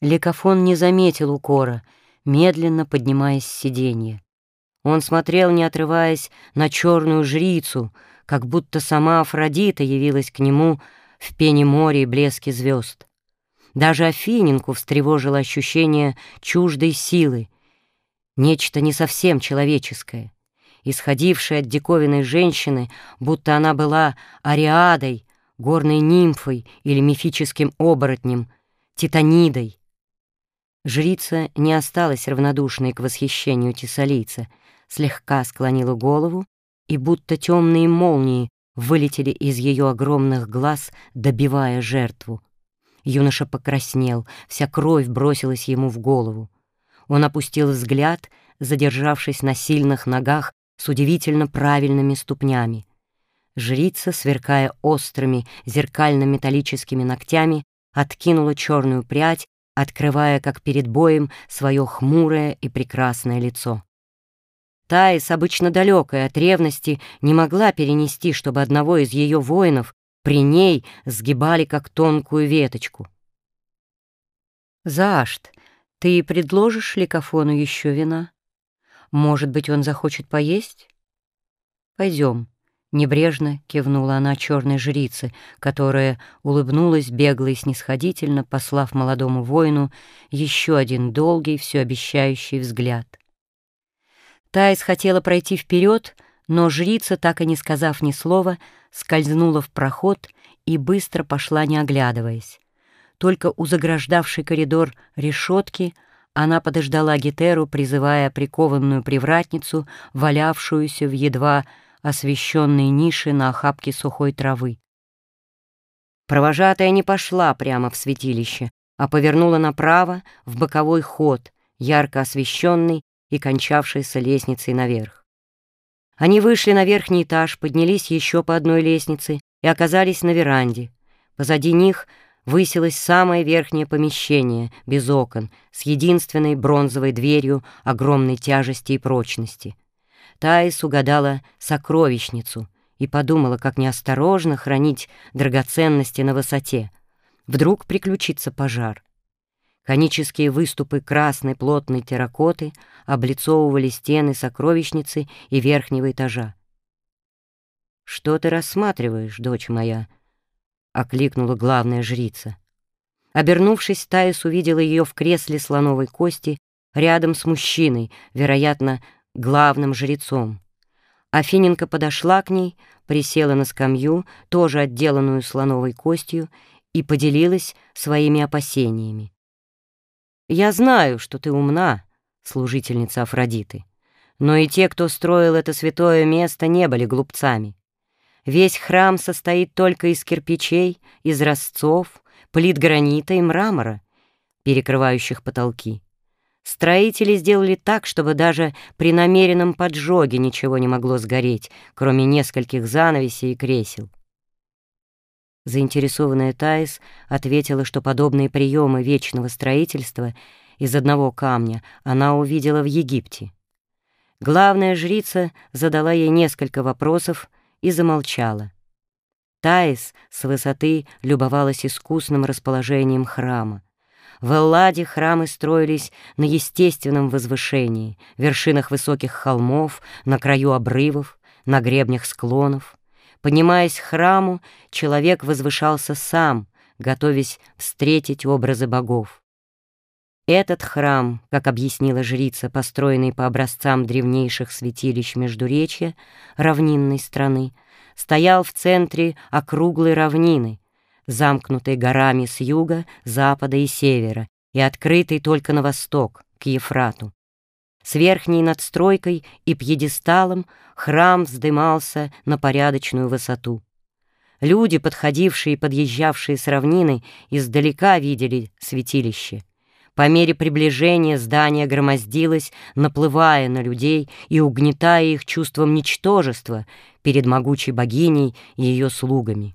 Ликофон не заметил укора, медленно поднимаясь с сиденья. Он смотрел, не отрываясь, на черную жрицу, как будто сама Афродита явилась к нему в пене моря и блеске звезд. Даже Афининку встревожило ощущение чуждой силы, нечто не совсем человеческое, исходившее от диковинной женщины, будто она была ариадой, горной нимфой или мифическим оборотнем, титанидой. Жрица не осталась равнодушной к восхищению тесалийца, слегка склонила голову, и будто темные молнии вылетели из ее огромных глаз, добивая жертву. Юноша покраснел, вся кровь бросилась ему в голову. Он опустил взгляд, задержавшись на сильных ногах с удивительно правильными ступнями. Жрица, сверкая острыми зеркально-металлическими ногтями, откинула черную прядь, открывая, как перед боем, свое хмурое и прекрасное лицо. Таис, обычно далекая от ревности, не могла перенести, чтобы одного из ее воинов при ней сгибали, как тонкую веточку. «Заашт, ты предложишь Ликофону еще вина? Может быть, он захочет поесть? Пойдем». Небрежно кивнула она черной жрице, которая улыбнулась бегло и снисходительно, послав молодому воину еще один долгий, все обещающий взгляд. Таис хотела пройти вперед, но жрица, так и не сказав ни слова, скользнула в проход и быстро пошла, не оглядываясь. Только у заграждавшей коридор решетки она подождала Гетеру, призывая прикованную привратницу, валявшуюся в едва освещенной нише на охапке сухой травы. Провожатая не пошла прямо в святилище, а повернула направо в боковой ход, ярко освещенный и кончавшийся лестницей наверх. Они вышли на верхний этаж, поднялись еще по одной лестнице и оказались на веранде. Позади них высилось самое верхнее помещение, без окон, с единственной бронзовой дверью огромной тяжести и прочности. Таис угадала сокровищницу и подумала, как неосторожно хранить драгоценности на высоте. Вдруг приключится пожар. Конические выступы красной плотной терракоты облицовывали стены сокровищницы и верхнего этажа. «Что ты рассматриваешь, дочь моя?» — окликнула главная жрица. Обернувшись, Таис увидела ее в кресле слоновой кости рядом с мужчиной, вероятно, главным жрецом. Афиненко подошла к ней, присела на скамью, тоже отделанную слоновой костью, и поделилась своими опасениями. «Я знаю, что ты умна, служительница Афродиты, но и те, кто строил это святое место, не были глупцами. Весь храм состоит только из кирпичей, из разцов, плит гранита и мрамора, перекрывающих потолки. Строители сделали так, чтобы даже при намеренном поджоге ничего не могло сгореть, кроме нескольких занавесей и кресел. Заинтересованная Таис ответила, что подобные приемы вечного строительства из одного камня она увидела в Египте. Главная жрица задала ей несколько вопросов и замолчала. Таис с высоты любовалась искусным расположением храма. В Элладе храмы строились на естественном возвышении, вершинах высоких холмов, на краю обрывов, на гребнях склонов. Поднимаясь к храму, человек возвышался сам, готовясь встретить образы богов. Этот храм, как объяснила жрица, построенный по образцам древнейших святилищ Междуречья, равнинной страны, стоял в центре округлой равнины, замкнутый горами с юга, запада и севера и открытый только на восток, к Ефрату. С верхней надстройкой и пьедесталом храм вздымался на порядочную высоту. Люди, подходившие и подъезжавшие с равнины, издалека видели святилище. По мере приближения здание громоздилось, наплывая на людей и угнетая их чувством ничтожества перед могучей богиней и ее слугами.